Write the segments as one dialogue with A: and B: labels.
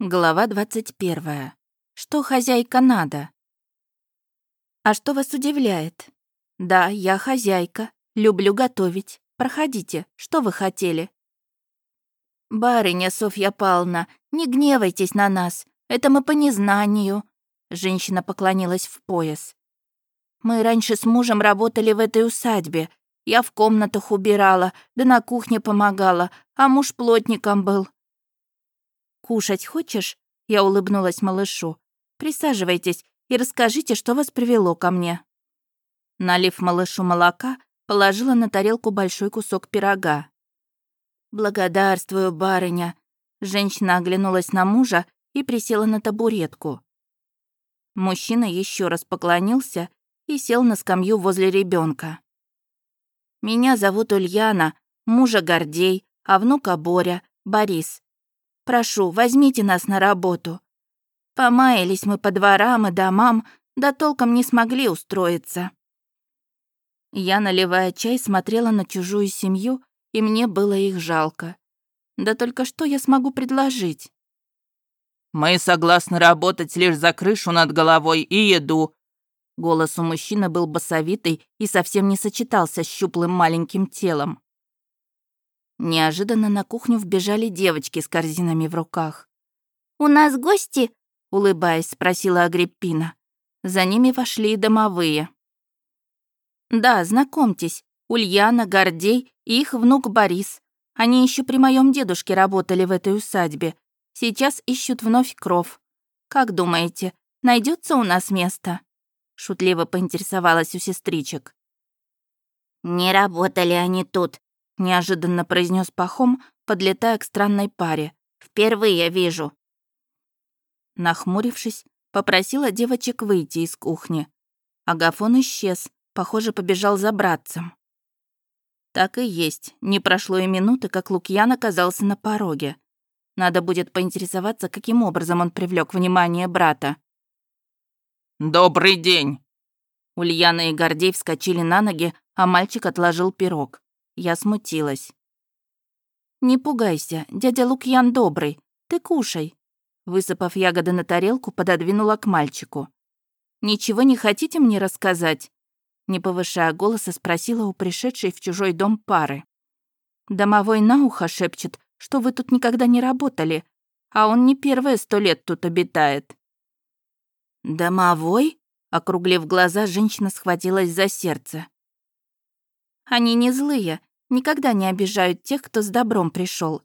A: Глава 21. Что хозяйка надо? А что вас удивляет? Да, я хозяйка, люблю готовить. Проходите, что вы хотели? Барыня Софья Павловна, не гневайтесь на нас, это мы по незнанию. Женщина поклонилась в пояс. Мы раньше с мужем работали в этой усадьбе. Я в комнатах убирала, да на кухне помогала, а муж плотником был. «Кушать хочешь?» Я улыбнулась малышу. «Присаживайтесь и расскажите, что вас привело ко мне». Налив малышу молока, положила на тарелку большой кусок пирога. «Благодарствую, барыня». Женщина оглянулась на мужа и присела на табуретку. Мужчина еще раз поклонился и сел на скамью возле ребенка. «Меня зовут Ульяна, мужа Гордей, а внука Боря, Борис. Прошу, возьмите нас на работу. Помаялись мы по дворам и домам, да толком не смогли устроиться. Я, наливая чай, смотрела на чужую семью, и мне было их жалко. Да только что я смогу предложить?
B: «Мы согласны работать лишь за крышу над головой и еду».
A: Голос у мужчины был басовитый и совсем не сочетался с щуплым маленьким телом. Неожиданно на кухню вбежали девочки с корзинами в руках.
C: «У нас гости?»
A: — улыбаясь, спросила Агриппина. За ними вошли домовые. «Да, знакомьтесь, Ульяна, Гордей и их внук Борис. Они еще при моем дедушке работали в этой усадьбе. Сейчас ищут вновь кров. Как думаете, найдется у нас место?» Шутливо поинтересовалась у сестричек.
C: «Не работали они тут»,
A: неожиданно произнес Пахом, подлетая к странной паре. «Впервые вижу». Нахмурившись, попросила девочек выйти из кухни. Агафон исчез, похоже, побежал за братцем. Так и есть, не прошло и минуты, как Лукьян оказался на пороге. Надо будет поинтересоваться, каким образом он привлек внимание брата.
B: «Добрый день!»
A: Ульяна и Гордей вскочили на ноги, а мальчик отложил пирог. Я смутилась. «Не пугайся, дядя Лукьян добрый. Ты кушай». Высыпав ягоды на тарелку, пододвинула к мальчику. «Ничего не хотите мне рассказать?» Не повышая голоса, спросила у пришедшей в чужой дом пары. «Домовой на ухо шепчет, что вы тут никогда не работали, а он не первые сто лет тут обитает». «Домовой?» Округлив глаза, женщина схватилась за сердце. «Они не злые, никогда не обижают тех, кто с добром пришел.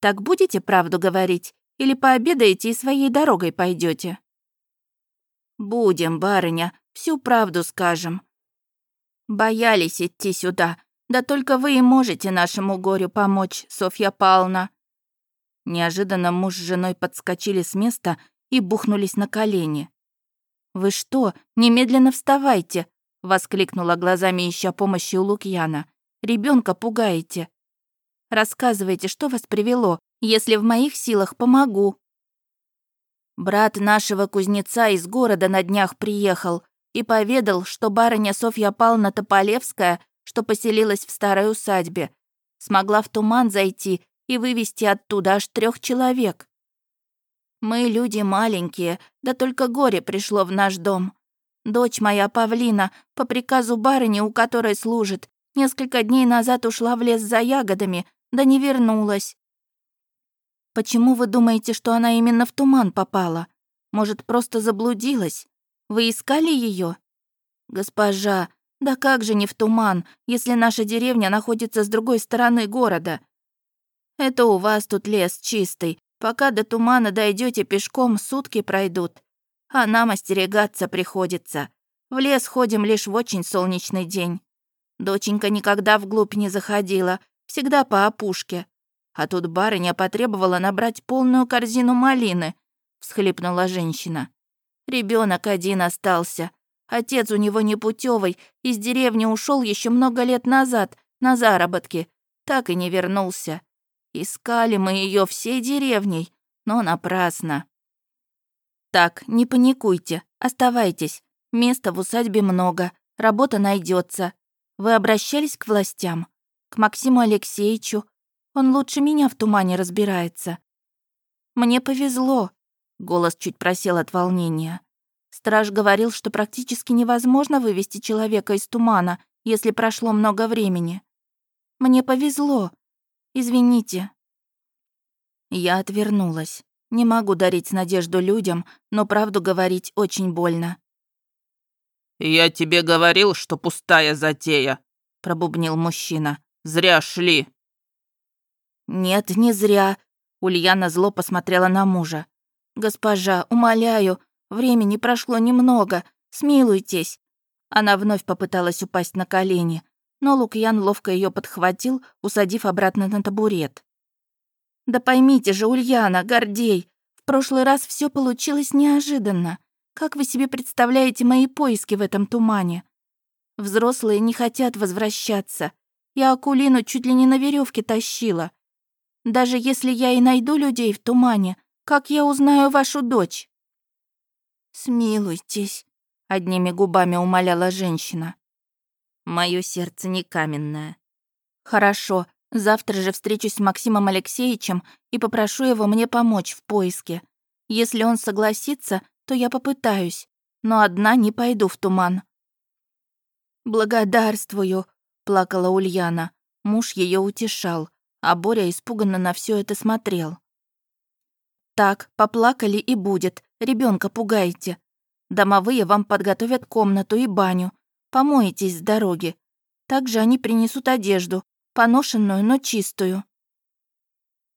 A: Так будете правду говорить или пообедаете и своей дорогой пойдете? Будем, барыня, всю правду скажем. Боялись идти сюда, да только вы и можете нашему горю помочь, Софья Павловна. Неожиданно муж с женой подскочили с места и бухнулись на колени. «Вы что, немедленно вставайте!» — воскликнула глазами, ища помощи у Лукьяна. Ребенка пугаете. Рассказывайте, что вас привело. Если в моих силах, помогу». Брат нашего кузнеца из города на днях приехал и поведал, что барыня Софья Павловна Тополевская, что поселилась в старой усадьбе, смогла в туман зайти и вывести оттуда аж трех человек. Мы люди маленькие, да только горе пришло в наш дом. Дочь моя Павлина, по приказу барыни, у которой служит, Несколько дней назад ушла в лес за ягодами, да не вернулась. Почему вы думаете, что она именно в туман попала? Может, просто заблудилась? Вы искали ее? Госпожа, да как же не в туман, если наша деревня находится с другой стороны города? Это у вас тут лес чистый. Пока до тумана дойдете пешком, сутки пройдут. А нам остерегаться приходится. В лес ходим лишь в очень солнечный день. Доченька никогда вглубь не заходила, всегда по опушке. А тут барыня потребовала набрать полную корзину малины, всхлипнула женщина. Ребенок один остался. Отец у него непутевый, из деревни ушел еще много лет назад, на заработки. Так и не вернулся. Искали мы ее всей деревней, но напрасно. Так, не паникуйте, оставайтесь. Места в усадьбе много, работа найдется. Вы обращались к властям? К Максиму Алексеевичу? Он лучше меня в тумане разбирается. Мне повезло. Голос чуть просел от волнения. Страж говорил, что практически невозможно вывести человека из тумана, если прошло много времени. Мне повезло. Извините. Я отвернулась. Не могу дарить надежду людям, но правду говорить очень больно.
B: «Я тебе говорил, что пустая затея», — пробубнил мужчина. «Зря шли».
A: «Нет, не зря», — Ульяна зло посмотрела на мужа. «Госпожа, умоляю, времени прошло немного, смилуйтесь». Она вновь попыталась упасть на колени, но Лукьян ловко ее подхватил, усадив обратно на табурет. «Да поймите же, Ульяна, Гордей, в прошлый раз все получилось неожиданно. Как вы себе представляете мои поиски в этом тумане? Взрослые не хотят возвращаться. Я Акулину чуть ли не на веревке тащила. Даже если я и найду людей в тумане, как я узнаю вашу дочь?» «Смилуйтесь», — одними губами умоляла женщина. Мое сердце не каменное. «Хорошо, завтра же встречусь с Максимом Алексеевичем и попрошу его мне помочь в поиске. Если он согласится, то я попытаюсь, но одна не пойду в туман». «Благодарствую», — плакала Ульяна. Муж ее утешал, а Боря испуганно на все это смотрел. «Так, поплакали и будет, ребенка пугаете. Домовые вам подготовят комнату и баню, помоетесь с дороги. Также они принесут одежду, поношенную, но чистую».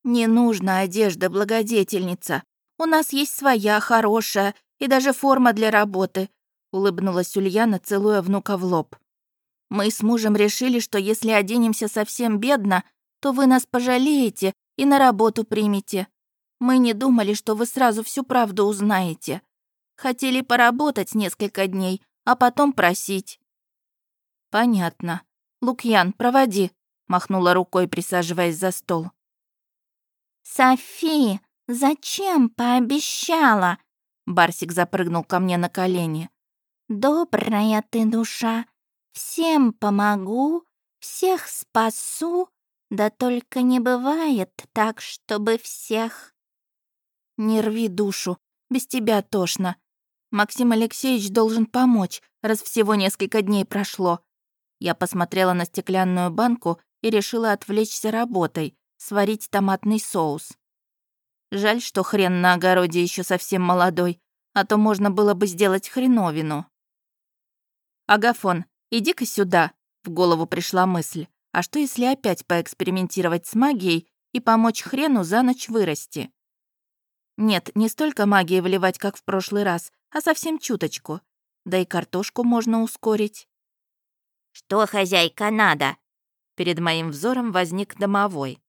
A: «Не нужно одежда, благодетельница. У нас есть своя, хорошая, и даже форма для работы», — улыбнулась Ульяна, целуя внука в лоб. «Мы с мужем решили, что если оденемся совсем бедно, то вы нас пожалеете и на работу примете. Мы не думали, что вы сразу всю правду узнаете. Хотели поработать несколько дней, а потом просить». «Понятно. Лукьян, проводи», — махнула рукой, присаживаясь за стол.
C: «Софи, «Зачем пообещала?» Барсик запрыгнул ко мне на колени. «Добрая ты душа, всем помогу, всех спасу, да только не бывает так, чтобы всех...»
A: «Не рви душу, без тебя тошно. Максим Алексеевич должен помочь, раз всего несколько дней прошло». Я посмотрела на стеклянную банку и решила отвлечься работой, сварить томатный соус. Жаль, что хрен на огороде еще совсем молодой, а то можно было бы сделать хреновину. «Агафон, иди-ка сюда», — в голову пришла мысль. «А что, если опять поэкспериментировать с магией и помочь хрену за ночь вырасти?» Нет, не столько магии вливать, как в прошлый раз, а совсем чуточку. Да и картошку можно ускорить.
C: «Что, хозяйка, надо?»
A: Перед моим взором возник домовой.